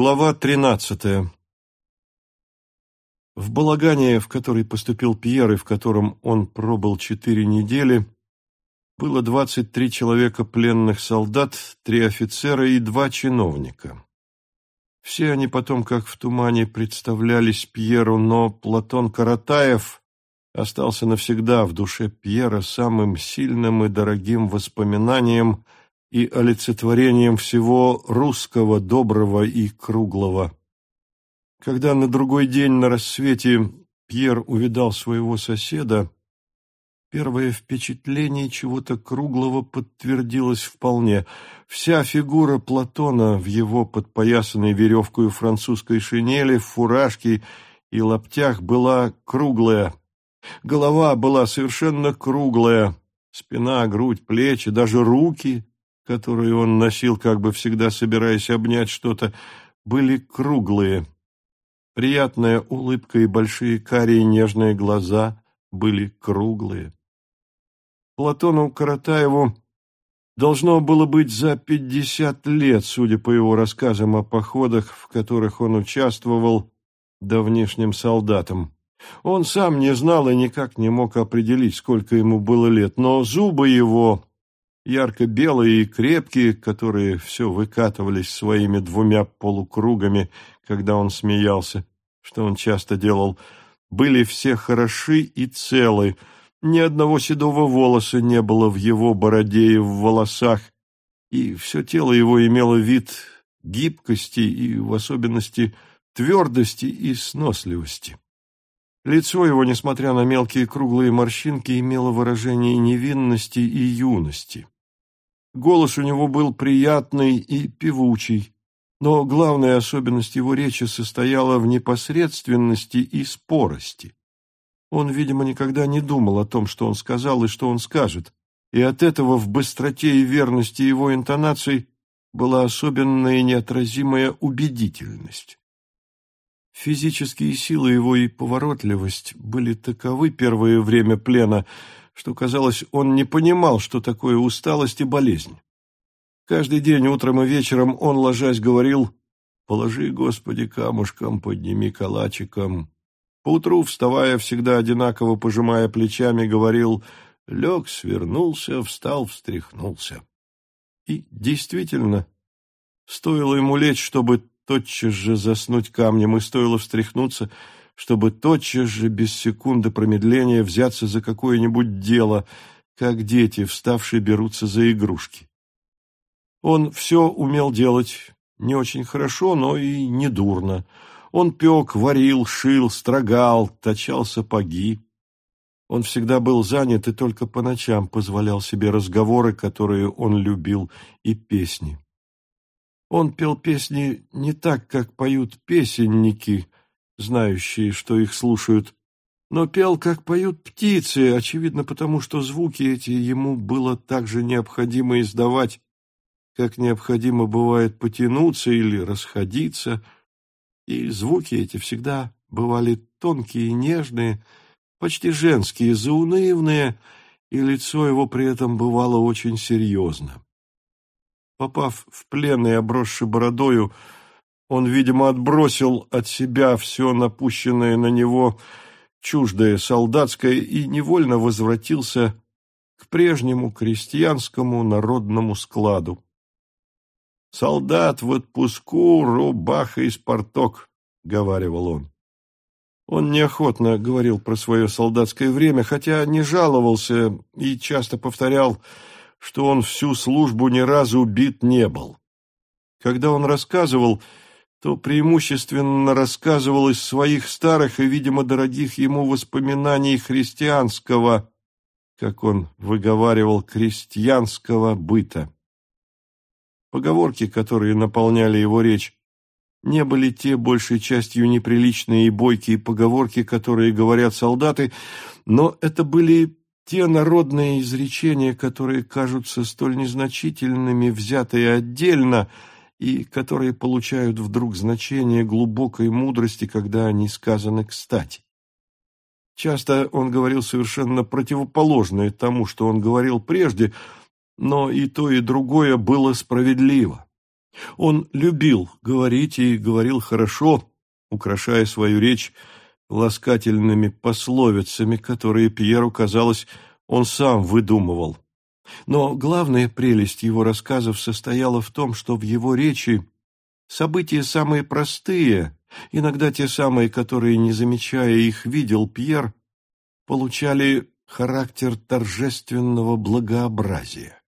Глава тринадцатая В балагане, в который поступил Пьер и в котором он пробыл четыре недели, было двадцать три человека пленных солдат, три офицера и два чиновника. Все они потом, как в тумане, представлялись Пьеру, но Платон Каратаев остался навсегда в душе Пьера самым сильным и дорогим воспоминанием – и олицетворением всего русского, доброго и круглого. Когда на другой день на рассвете Пьер увидал своего соседа, первое впечатление чего-то круглого подтвердилось вполне. Вся фигура Платона в его подпоясанной веревкой французской шинели, фуражке и лаптях была круглая. Голова была совершенно круглая, спина, грудь, плечи, даже руки которые он носил, как бы всегда собираясь обнять что-то, были круглые. Приятная улыбка и большие карие нежные глаза были круглые. Платону Каратаеву должно было быть за пятьдесят лет, судя по его рассказам о походах, в которых он участвовал давнишним солдатом. Он сам не знал и никак не мог определить, сколько ему было лет, но зубы его ярко-белые и крепкие, которые все выкатывались своими двумя полукругами, когда он смеялся, что он часто делал, были все хороши и целы, ни одного седого волоса не было в его бороде и в волосах, и все тело его имело вид гибкости и, в особенности, твердости и сносливости. Лицо его, несмотря на мелкие круглые морщинки, имело выражение невинности и юности. Голос у него был приятный и певучий, но главная особенность его речи состояла в непосредственности и спорости. Он, видимо, никогда не думал о том, что он сказал и что он скажет, и от этого в быстроте и верности его интонаций была особенная неотразимая убедительность. Физические силы его и поворотливость были таковы первое время плена, что, казалось, он не понимал, что такое усталость и болезнь. Каждый день, утром и вечером, он, ложась, говорил «Положи, Господи, камушком, подними калачиком». Поутру, вставая, всегда одинаково пожимая плечами, говорил «Лег, свернулся, встал, встряхнулся». И действительно, стоило ему лечь, чтобы тотчас же заснуть камнем, и стоило встряхнуться — чтобы тотчас же, без секунды промедления, взяться за какое-нибудь дело, как дети, вставшие, берутся за игрушки. Он все умел делать не очень хорошо, но и недурно. Он пек, варил, шил, строгал, точал сапоги. Он всегда был занят и только по ночам позволял себе разговоры, которые он любил, и песни. Он пел песни не так, как поют песенники, знающие, что их слушают, но пел, как поют птицы, очевидно потому, что звуки эти ему было так же необходимо издавать, как необходимо бывает потянуться или расходиться, и звуки эти всегда бывали тонкие и нежные, почти женские, заунывные, и лицо его при этом бывало очень серьезно. Попав в плен и обросший бородою, он, видимо, отбросил от себя все напущенное на него чуждое солдатское и невольно возвратился к прежнему крестьянскому народному складу. «Солдат в отпуску, рубаха и спарток», — говаривал он. Он неохотно говорил про свое солдатское время, хотя не жаловался и часто повторял, что он всю службу ни разу убит не был. Когда он рассказывал, то преимущественно рассказывал из своих старых и, видимо, дорогих ему воспоминаний христианского, как он выговаривал, крестьянского быта. Поговорки, которые наполняли его речь, не были те большей частью неприличные и бойкие поговорки, которые говорят солдаты, но это были те народные изречения, которые кажутся столь незначительными, взятые отдельно – и которые получают вдруг значение глубокой мудрости, когда они сказаны кстати. Часто он говорил совершенно противоположное тому, что он говорил прежде, но и то, и другое было справедливо. Он любил говорить и говорил хорошо, украшая свою речь ласкательными пословицами, которые Пьеру, казалось, он сам выдумывал. Но главная прелесть его рассказов состояла в том, что в его речи события самые простые, иногда те самые, которые, не замечая их, видел Пьер, получали характер торжественного благообразия.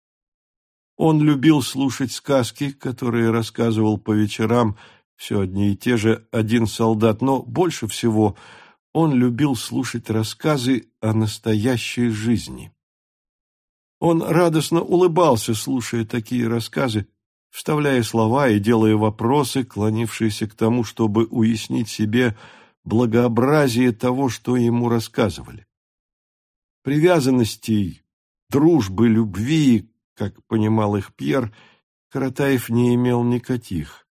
Он любил слушать сказки, которые рассказывал по вечерам все одни и те же один солдат, но больше всего он любил слушать рассказы о настоящей жизни. Он радостно улыбался, слушая такие рассказы, вставляя слова и делая вопросы, клонившиеся к тому, чтобы уяснить себе благообразие того, что ему рассказывали. Привязанностей, дружбы, любви, как понимал их Пьер, Каратаев не имел никаких.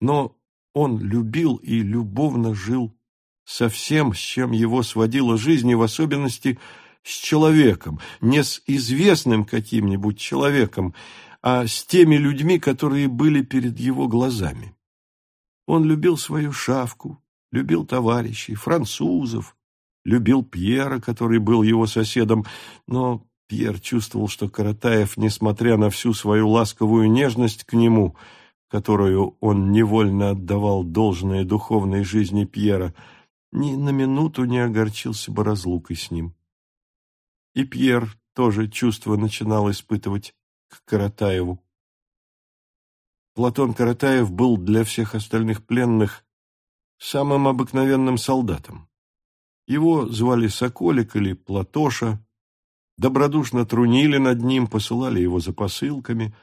Но он любил и любовно жил со всем, с чем его сводила жизнь, и в особенности с человеком, не с известным каким-нибудь человеком, а с теми людьми, которые были перед его глазами. Он любил свою шавку, любил товарищей, французов, любил Пьера, который был его соседом, но Пьер чувствовал, что Каратаев, несмотря на всю свою ласковую нежность к нему, которую он невольно отдавал должное духовной жизни Пьера, ни на минуту не огорчился бы разлукой с ним. И Пьер тоже чувство начинал испытывать к Каратаеву. Платон Каратаев был для всех остальных пленных самым обыкновенным солдатом. Его звали Соколик или Платоша, добродушно трунили над ним, посылали его за посылками,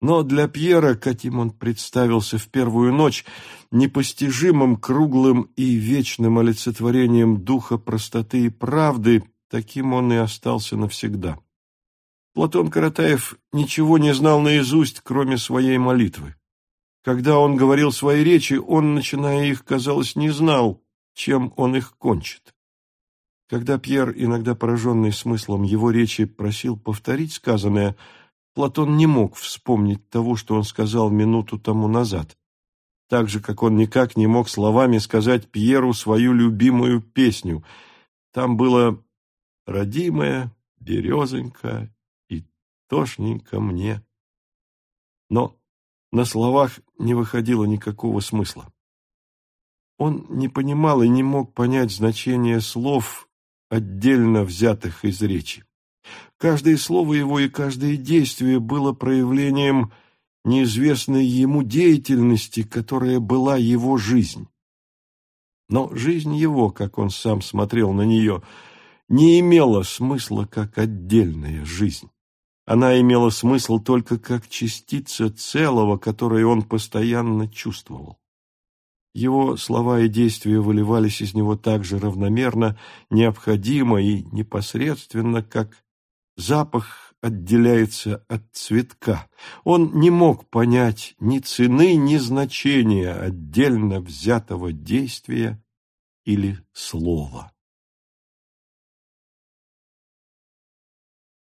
но для Пьера, каким он представился в первую ночь, непостижимым, круглым и вечным олицетворением духа простоты и правды, таким он и остался навсегда. Платон Каратаев ничего не знал наизусть, кроме своей молитвы. Когда он говорил свои речи, он, начиная их, казалось, не знал, чем он их кончит. Когда Пьер, иногда пораженный смыслом его речи, просил повторить сказанное, Платон не мог вспомнить того, что он сказал минуту тому назад, так же, как он никак не мог словами сказать Пьеру свою любимую песню. Там было «Родимая березонька и тошненько мне». Но на словах не выходило никакого смысла. Он не понимал и не мог понять значение слов, отдельно взятых из речи. Каждое слово его и каждое действие было проявлением неизвестной ему деятельности, которая была его жизнь. Но жизнь его, как он сам смотрел на нее, не имела смысла как отдельная жизнь. Она имела смысл только как частица целого, которое он постоянно чувствовал. Его слова и действия выливались из него так же равномерно, необходимо и непосредственно, как запах отделяется от цветка. Он не мог понять ни цены, ни значения отдельно взятого действия или слова.